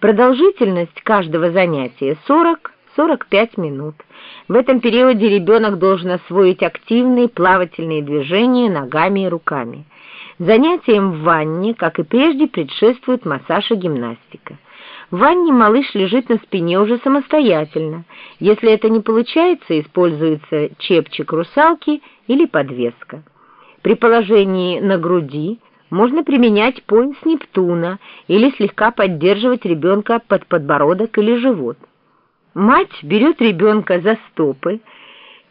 Продолжительность каждого занятия 40-45 минут. В этом периоде ребенок должен освоить активные плавательные движения ногами и руками. Занятиям в ванне, как и прежде, предшествует массаж и гимнастика. В ванне малыш лежит на спине уже самостоятельно. Если это не получается, используется чепчик русалки или подвеска. При положении на груди можно применять пояс Нептуна или слегка поддерживать ребенка под подбородок или живот. Мать берет ребенка за стопы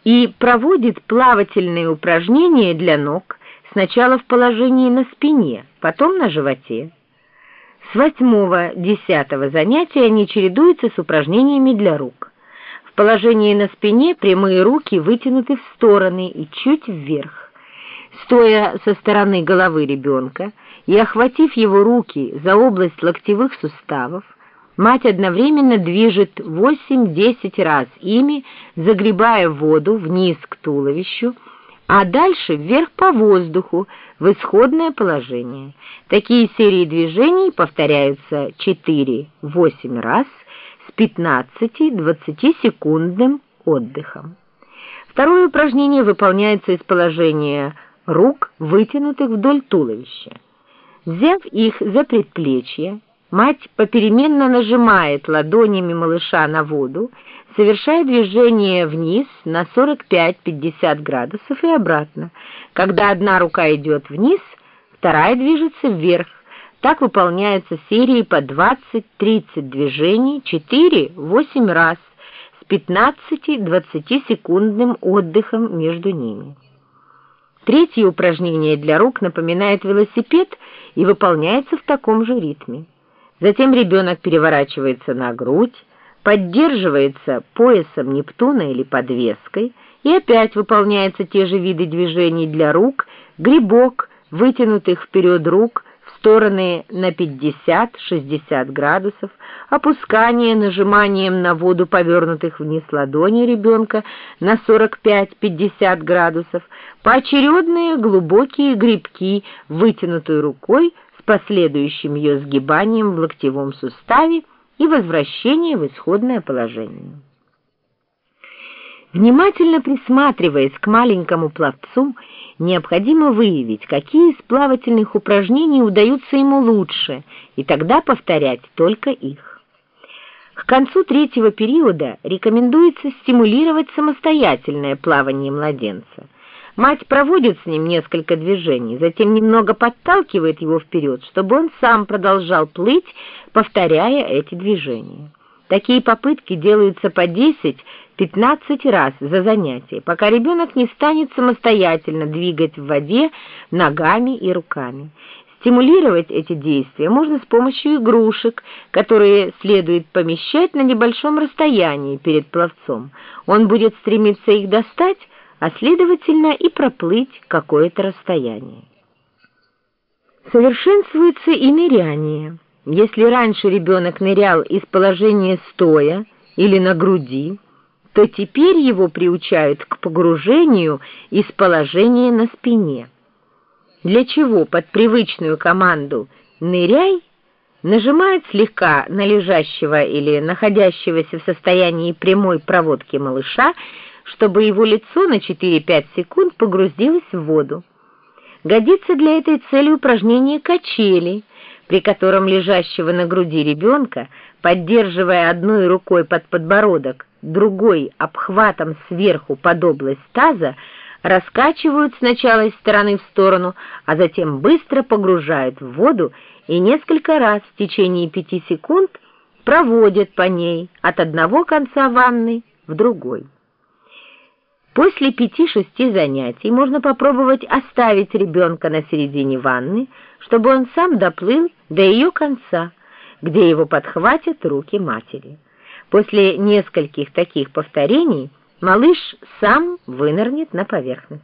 и проводит плавательные упражнения для ног сначала в положении на спине, потом на животе. С восьмого-десятого занятия они чередуются с упражнениями для рук. В положении на спине прямые руки вытянуты в стороны и чуть вверх. Стоя со стороны головы ребенка и охватив его руки за область локтевых суставов, мать одновременно движет 8-10 раз ими, загребая воду вниз к туловищу, а дальше вверх по воздуху в исходное положение. Такие серии движений повторяются 4-8 раз с 15-20 секундным отдыхом. Второе упражнение выполняется из положения рук, вытянутых вдоль туловища. Взяв их за предплечья, мать попеременно нажимает ладонями малыша на воду совершая движение вниз на 45-50 градусов и обратно. Когда одна рука идет вниз, вторая движется вверх. Так выполняются серии по 20-30 движений 4-8 раз с 15-20 секундным отдыхом между ними. Третье упражнение для рук напоминает велосипед и выполняется в таком же ритме. Затем ребенок переворачивается на грудь, поддерживается поясом Нептуна или подвеской, и опять выполняются те же виды движений для рук, грибок, вытянутых вперед рук стороны на 50-60 градусов, опускание нажиманием на воду повернутых вниз ладони ребенка на 45-50 градусов, поочередные глубокие грибки, вытянутой рукой с последующим ее сгибанием в локтевом суставе, и возвращение в исходное положение. Внимательно присматриваясь к маленькому пловцу, необходимо выявить, какие из плавательных упражнений удаются ему лучше, и тогда повторять только их. К концу третьего периода рекомендуется стимулировать самостоятельное плавание младенца – Мать проводит с ним несколько движений, затем немного подталкивает его вперед, чтобы он сам продолжал плыть, повторяя эти движения. Такие попытки делаются по 10-15 раз за занятие, пока ребенок не станет самостоятельно двигать в воде ногами и руками. Стимулировать эти действия можно с помощью игрушек, которые следует помещать на небольшом расстоянии перед пловцом. Он будет стремиться их достать, а следовательно и проплыть какое-то расстояние. Совершенствуется и ныряние. Если раньше ребенок нырял из положения стоя или на груди, то теперь его приучают к погружению из положения на спине. Для чего под привычную команду «ныряй» нажимает слегка на лежащего или находящегося в состоянии прямой проводки малыша чтобы его лицо на 4-5 секунд погрузилось в воду. Годится для этой цели упражнение качели, при котором лежащего на груди ребенка, поддерживая одной рукой под подбородок, другой обхватом сверху под область таза, раскачивают сначала из стороны в сторону, а затем быстро погружают в воду и несколько раз в течение пяти секунд проводят по ней от одного конца ванны в другой. После пяти-шести занятий можно попробовать оставить ребенка на середине ванны, чтобы он сам доплыл до ее конца, где его подхватят руки матери. После нескольких таких повторений малыш сам вынырнет на поверхность.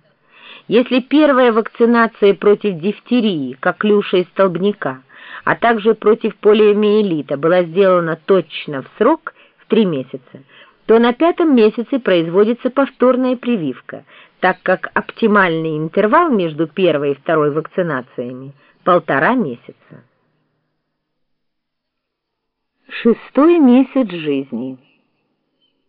Если первая вакцинация против дифтерии, коклюша и столбняка, а также против полиомиелита была сделана точно в срок в три месяца, то на пятом месяце производится повторная прививка, так как оптимальный интервал между первой и второй вакцинациями – полтора месяца. Шестой месяц жизни.